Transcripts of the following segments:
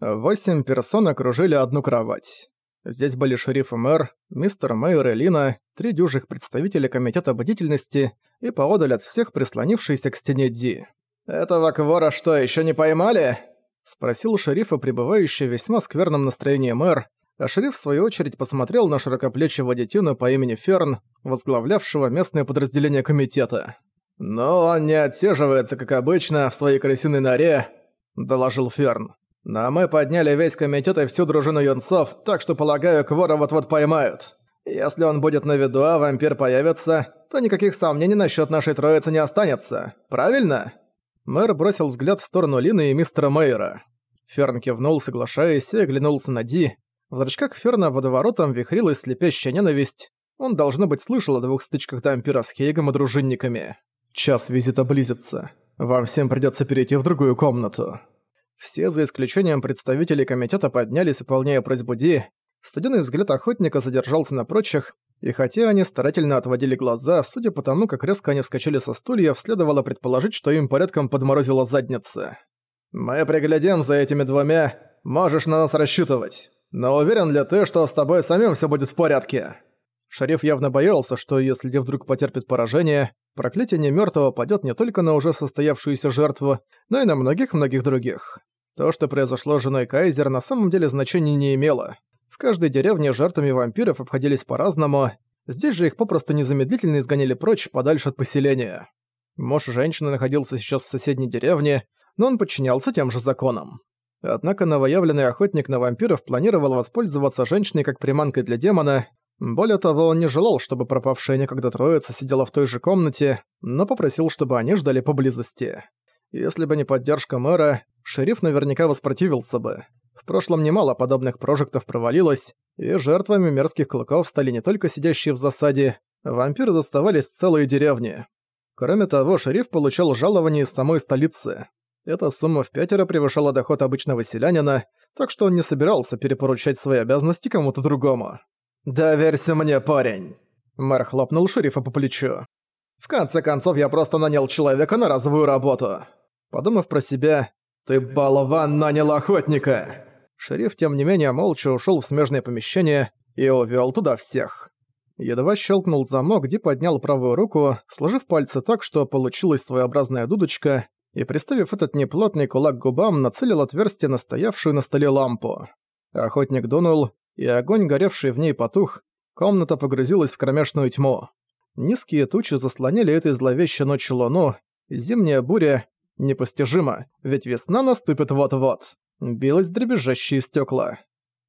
Восемь персон окружили одну кровать. Здесь были шериф и мэр, мистер Мэйр и Лина, три дюжих представителя комитета бдительности и поодаль от всех прислонившиеся к стене Ди. «Этого квора что, еще не поймали?» — спросил шерифа, пребывающий в весьма скверном настроении мэр, а шериф в свою очередь посмотрел на широкоплечего детину по имени Ферн, возглавлявшего местное подразделение комитета. «Но он не отсиживается, как обычно, в своей крысиной норе», — доложил Ферн. «Но мы подняли весь комитет и всю дружину юнцов, так что, полагаю, Квора вот-вот поймают. Если он будет на виду, а вампир появится, то никаких сомнений насчет нашей троицы не останется. Правильно?» Мэр бросил взгляд в сторону Лины и мистера Мейера. Ферн кивнул, соглашаясь, и оглянулся на Ди. В зрачках Ферна водоворотом вихрилась слепящая ненависть. Он, должно быть, слышал о двух стычках Дампира с Хейгом и дружинниками. Час визита близится. Вам всем придётся перейти в другую комнату. Все, за исключением представителей комитета, поднялись, выполняя просьбу Ди. Студенный взгляд охотника задержался на прочих, и хотя они старательно отводили глаза, судя по тому, как резко они вскочили со стульев, следовало предположить, что им порядком подморозила задница. «Мы приглядим за этими двумя. Можешь на нас рассчитывать. Но уверен ли ты, что с тобой самим всё будет в порядке?» Шериф явно боялся, что если Ди вдруг потерпит поражение, проклятие немёртвого падёт не только на уже состоявшуюся жертву, но и на многих-многих других. То, что произошло с женой Кайзер, на самом деле значения не имело. В каждой деревне жертвами вампиров обходились по-разному, здесь же их попросту незамедлительно изгоняли прочь, подальше от поселения. Муж женщины находился сейчас в соседней деревне, но он подчинялся тем же законам. Однако новоявленный охотник на вампиров планировал воспользоваться женщиной как приманкой для демона, более того, он не желал, чтобы пропавшая некогда троица сидела в той же комнате, но попросил, чтобы они ждали поблизости. Если бы не поддержка мэра, шериф наверняка воспротивился бы. В прошлом немало подобных прожектов провалилось, и жертвами мерзких клыков стали не только сидящие в засаде, вампиры доставались целые деревни. Кроме того, шериф получал жалование из самой столицы. Эта сумма в пятеро превышала доход обычного селянина, так что он не собирался перепоручать свои обязанности кому-то другому. «Доверься мне, парень!» Мэр хлопнул шерифа по плечу. «В конце концов, я просто нанял человека на разовую работу». Подумав про себя, «Ты, болван, нанял охотника!» Шериф, тем не менее, молча ушел в смежное помещение и увел туда всех. Едва щелкнул замок, Ди поднял правую руку, сложив пальцы так, что получилась своеобразная дудочка, и, приставив этот неплотный кулак к губам, нацелил отверстие на стоявшую на столе лампу. Охотник дунул, и огонь, горевший в ней, потух, комната погрузилась в кромешную тьму. Низкие тучи заслоняли этой зловещей ночью луну, зимняя буря непостижима, ведь весна наступит вот-вот. Билось дребезжащие стекла.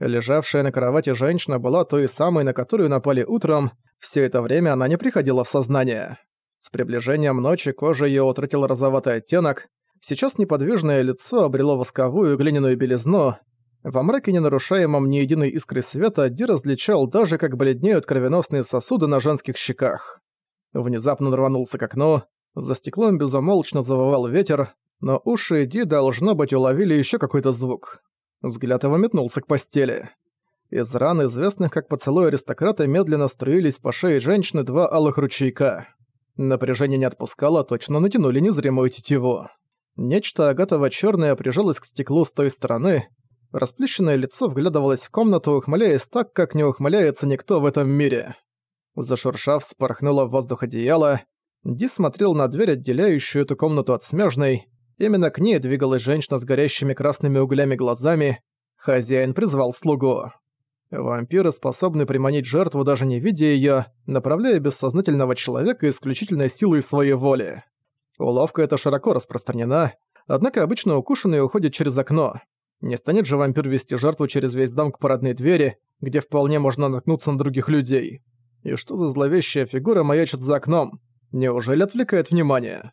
Лежавшая на кровати женщина была той самой, на которую напали утром, все это время она не приходила в сознание. С приближением ночи кожа ее утратила розоватый оттенок, сейчас неподвижное лицо обрело восковую глиняную белизну, во мраке, не нарушаемом ни единой искры света, Ди различал даже, как бледнеют кровеносные сосуды на женских щеках. Внезапно он рванулся к окну, за стеклом безумолчно завывал ветер, но уши Ди, должно быть, уловили еще какой-то звук. Взгляд его метнулся к постели. Из ран, известных как поцелуй аристократа, медленно струились по шее женщины два алых ручейка. Напряжение не отпускало, точно натянули незримую тетиву. Нечто агатово-чёрное прижалось к стеклу с той стороны, Расплющенное лицо вглядывалось в комнату, ухмыляясь так, как не ухмыляется никто в этом мире. Зашуршав, спорхнуло в воздух одеяло. Ди смотрел на дверь, отделяющую эту комнату от смежной. Именно к ней двигалась женщина с горящими красными углями глазами. Хозяин призвал слугу. Вампиры способны приманить жертву, даже не видя её, направляя бессознательного человека исключительно силой своей воли. Уловка эта широко распространена, однако обычно укушенный уходит через окно. Не станет же вампир вести жертву через весь дом к парадной двери, где вполне можно наткнуться на других людей. И что за зловещая фигура маячит за окном? Неужели отвлекает внимание?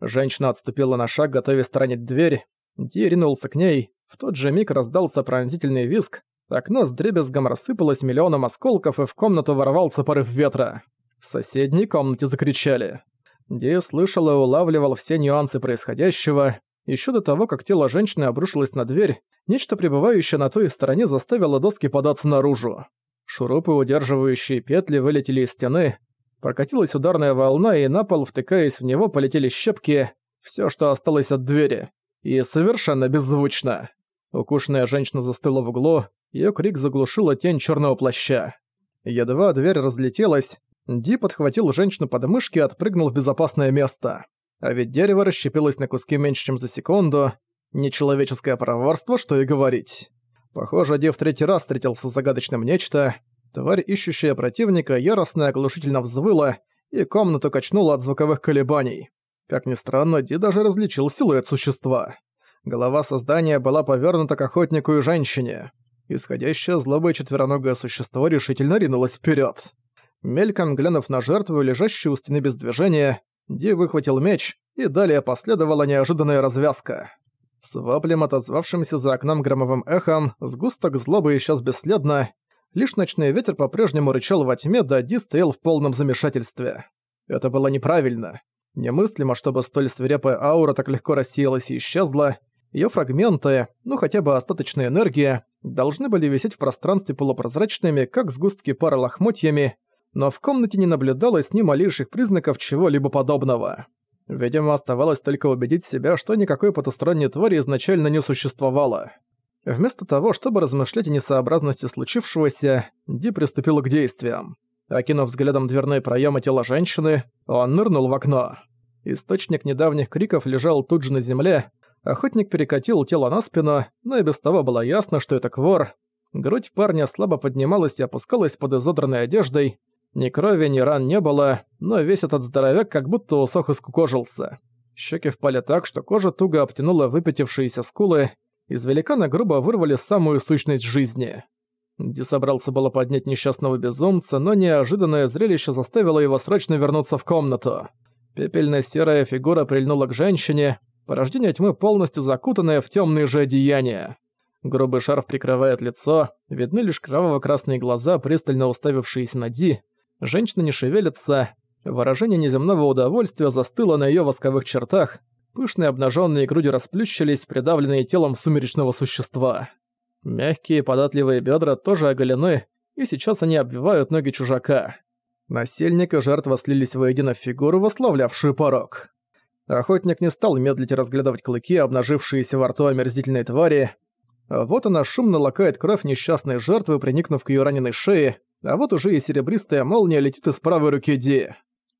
Женщина отступила на шаг, готовясь таранить дверь. Ди ринулся к ней. В тот же миг раздался пронзительный визг. Окно с дребезгом рассыпалось миллионом осколков, и в комнату ворвался порыв ветра. В соседней комнате закричали. Ди слышал и улавливал все нюансы происходящего. Еще до того, как тело женщины обрушилось на дверь, нечто пребывающее на той стороне заставило доски податься наружу. Шурупы, удерживающие петли, вылетели из стены. Прокатилась ударная волна, и на пол, втыкаясь в него, полетели щепки, все, что осталось от двери. И совершенно беззвучно. Укушенная женщина застыла в углу, её крик заглушила тень чёрного плаща. Едва дверь разлетелась, Ди подхватил женщину под мышки и отпрыгнул в безопасное место. А ведь дерево расщепилось на куски меньше, чем за секунду. Нечеловеческое проворство, что и говорить. Похоже, Ди в третий раз встретился с загадочным нечто. Тварь, ищущая противника, яростно и оглушительно взвыла, и комнату качнула от звуковых колебаний. Как ни странно, Ди даже различил силуэт существа. Голова создания была повернута к охотнику и женщине. Исходящее злобое четвероногое существо решительно ринулось вперед. Мельком глянув на жертву, лежащую у стены без движения, Ди выхватил меч, и далее последовала неожиданная развязка. С воплем, отозвавшимся за окном громовым эхом, сгусток злобы исчез бесследно, лишь ночной ветер по-прежнему рычал во тьме, да Ди стоял в полном замешательстве. Это было неправильно. Немыслимо, чтобы столь свирепая аура так легко рассеялась и исчезла. Её фрагменты, ну хотя бы остаточная энергия, должны были висеть в пространстве полупрозрачными, как сгустки пара лохмотьями, но в комнате не наблюдалось ни малейших признаков чего-либо подобного. Видимо, оставалось только убедить себя, что никакой потусторонней твари изначально не существовало. Вместо того, чтобы размышлять о несообразности случившегося, Ди приступил к действиям. Окинув взглядом дверной проём и женщины, он нырнул в окно. Источник недавних криков лежал тут же на земле, охотник перекатил тело на спину, но и без того было ясно, что это квор. Грудь парня слабо поднималась и опускалась под изодранной одеждой, ни крови, ни ран не было, но весь этот здоровяк как будто усох и скукожился. Щеки впали так, что кожа туго обтянула выпятившиеся скулы, из великана грубо вырвали самую сущность жизни. Ди собрался было поднять несчастного безумца, но неожиданное зрелище заставило его срочно вернуться в комнату. Пепельно-серая фигура прильнула к женщине, порождение тьмы полностью закутанное в темные же одеяния. Грубый шарф прикрывает лицо, видны лишь кроваво-красные глаза, пристально уставившиеся на Ди, Женщина не шевелится, выражение неземного удовольствия застыло на её восковых чертах, пышные обнажённые груди расплющились, придавленные телом сумеречного существа. Мягкие податливые бёдра тоже оголены, и сейчас они обвивают ноги чужака. Насильник и жертва слились воедино в фигуру, восславлявшую порог. Охотник не стал медлить разглядывать клыки, обнажившиеся во рту омерзительной твари. Вот она шумно лакает кровь несчастной жертвы, приникнув к её раненой шее, а вот уже и серебристая молния летит из правой руки Ди.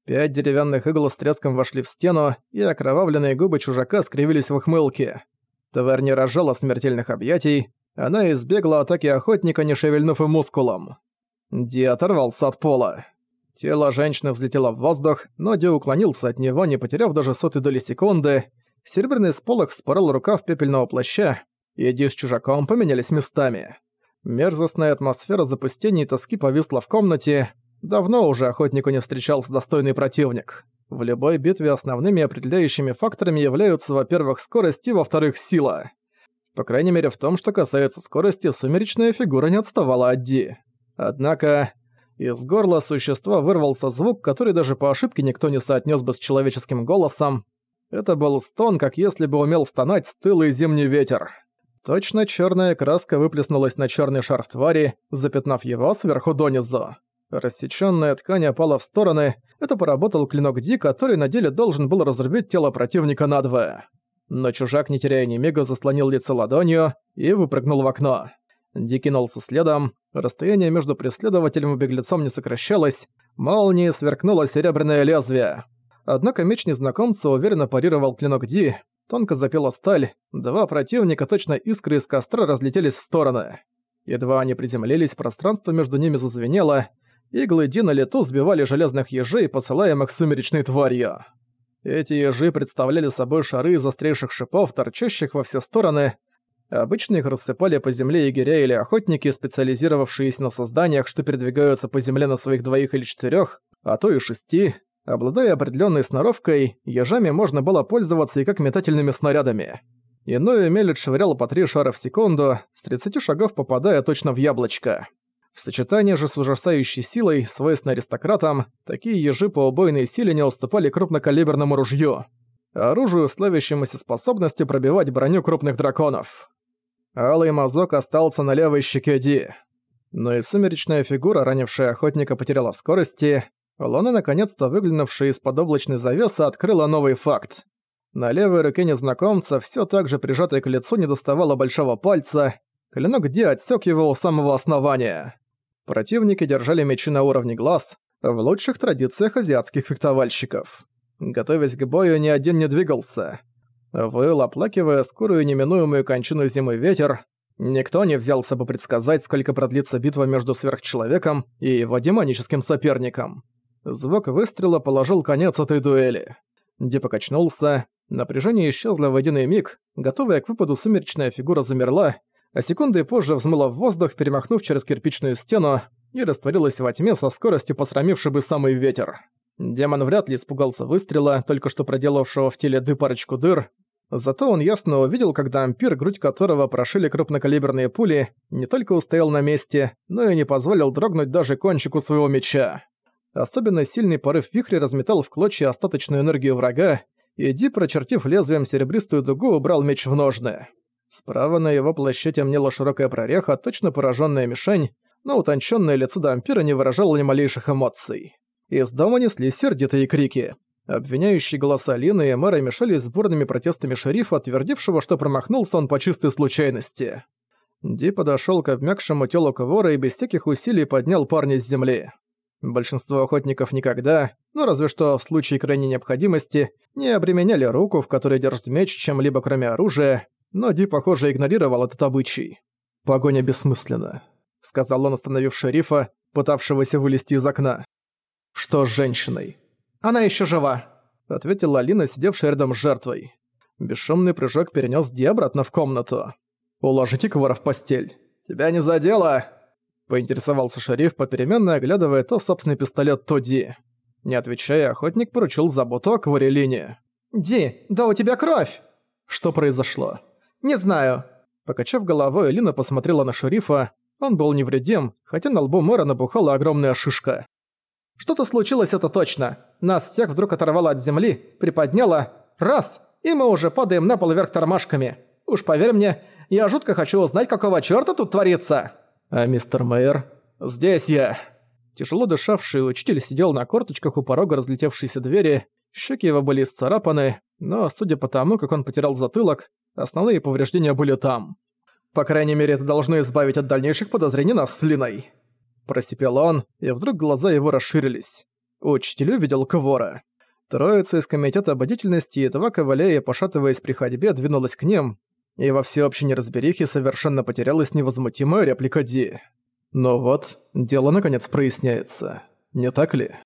Пять деревянных игл с треском вошли в стену, и окровавленные губы чужака скривились в ухмылке. Тварь не рожала смертельных объятий, она избегла атаки охотника, не шевельнув и мускулом. Ди оторвался от пола. Тело женщины взлетело в воздух, но Ди уклонился от него, не потеряв даже сотой доли секунды. Серебряный сполох вспорол рукав пепельного плаща, и Ди с чужаком поменялись местами. Мерзостная атмосфера запустения и тоски повисла в комнате. Давно уже охотнику не встречался достойный противник. В любой битве основными определяющими факторами являются, во-первых, скорость и, во-вторых, сила. По крайней мере, в том, что касается скорости, сумеречная фигура не отставала от Ди. Однако, из горла существа вырвался звук, который даже по ошибке никто не соотнес бы с человеческим голосом. Это был стон, как если бы умел стонать стылый зимний ветер. Точно черная краска выплеснулась на черный шарф твари, запятнав его сверху донизу. Рассечённая ткань опала в стороны, это поработал клинок Ди, который на деле должен был разрубить тело противника надвое. Но чужак, не теряя ни мига, заслонил лицо ладонью и выпрыгнул в окно. Ди кинулся следом, расстояние между преследователем и беглецом не сокращалось, молнией сверкнуло серебряное лезвие. Однако меч незнакомца уверенно парировал клинок Ди, Тонко запела сталь, два противника, точно искры из костра, разлетелись в стороны. Едва они приземлились, пространство между ними зазвенело, иглы Ди на лету сбивали железных ежей, посылаемых сумеречной тварью. Эти ежи представляли собой шары из острейших шипов, торчащих во все стороны. Обычно их рассыпали по земле егеря или охотники, специализировавшиеся на созданиях, что передвигаются по земле на своих двоих или четырех, а то и шести. Обладая определенной сноровкой, ежами можно было пользоваться и как метательными снарядами. Иной Мелит швырял по три шара в секунду, с 30 шагов попадая точно в яблочко. В сочетании же с ужасающей силой, свойственной аристократам, такие ежи по убойной силе не уступали крупнокалиберному ружью. Оружию, славящемуся способностью пробивать броню крупных драконов. Алый мазок остался на левой щеке Ди. Но и сумеречная фигура, ранившая охотника, потеряла в скорости, Луна, наконец-то выглянувшая из-под облачной завесы, открыла новый факт. На левой руке незнакомца, все так же прижатой к лицу, не доставало большого пальца. Клинок Ди отсек его у самого основания. Противники держали мечи на уровне глаз, в лучших традициях азиатских фехтовальщиков. Готовясь к бою, ни один не двигался. Выл, оплакивая скорую неминуемую кончину зимы ветер, никто не взялся бы предсказать, сколько продлится битва между сверхчеловеком и его демоническим соперником. Звук выстрела положил конец этой дуэли. Ди покачнулся, Напряжение исчезло в один миг, готовая к выпаду сумеречная фигура замерла, а секунды позже взмыла в воздух, перемахнув через кирпичную стену, и растворилась во тьме со скоростью посрамивший бы самый ветер. Демон вряд ли испугался выстрела, только что проделавшего в теле Ды парочку дыр, Зато он ясно увидел, когда ампир, грудь которого прошили крупнокалиберные пули, не только устоял на месте, но и не позволил дрогнуть даже кончику своего меча. Особенно сильный порыв вихря разметал в клочья остаточную энергию врага, и Ди, прочертив лезвием серебристую дугу, убрал меч в ножны. Справа на его плаще темнела широкая прореха, точно пораженная мишень, но утонченное лицо Дампира не выражало ни малейших эмоций. Из дома неслись сердитые крики. Обвиняющие голоса Лины и мэра мешались с бурными протестами шерифа, твердившего, что промахнулся он по чистой случайности. Ди подошёл к обмякшему телу Квора и без всяких усилий поднял парня с земли. Большинство охотников никогда, ну разве что в случае крайней необходимости, не обременяли руку, в которой держит меч, чем-либо кроме оружия, но Ди, похоже, игнорировал этот обычай. «Погоня бессмысленна», — сказал он, остановив шерифа, пытавшегося вылезти из окна. «Что с женщиной?» «Она еще жива», — ответила Алина, сидевшая рядом с жертвой. Бесшумный прыжок перенес Ди обратно в комнату. «Уложите Квара в постель». «Тебя не задело?» Поинтересовался шериф, попеременно оглядывая то собственный пистолет, то Ди. Не отвечая, охотник поручил заботу о Кварелине. «Ди, да у тебя кровь!» Что произошло? «Не знаю». Покачав головой, Лина посмотрела на шерифа. Он был невредим, хотя на лбу мэра набухала огромная шишка. «Что-то случилось, это точно. Нас всех вдруг оторвало от земли, приподняло. Раз! И мы уже падаем на пол вверх тормашками. Уж поверь мне, я жутко хочу узнать, какого чёрта тут творится!» А мистер Мэйр? Здесь я. Тяжело дышавший учитель сидел на корточках у порога разлетевшейся двери, щеки его были исцарапаны, но, судя по тому, как он потерял затылок, основные повреждения были там. По крайней мере, это должно избавить от дальнейших подозрений нас с Линой. Просипел он, и вдруг глаза его расширились. Учитель увидел Квора. Троица из комитета ободительности, едва ковыляя пошатываясь при ходьбе, двинулась к ним, и во всеобщей неразберихе совершенно потерялась невозмутимая реплика Ди. Но вот, дело наконец проясняется, не так ли?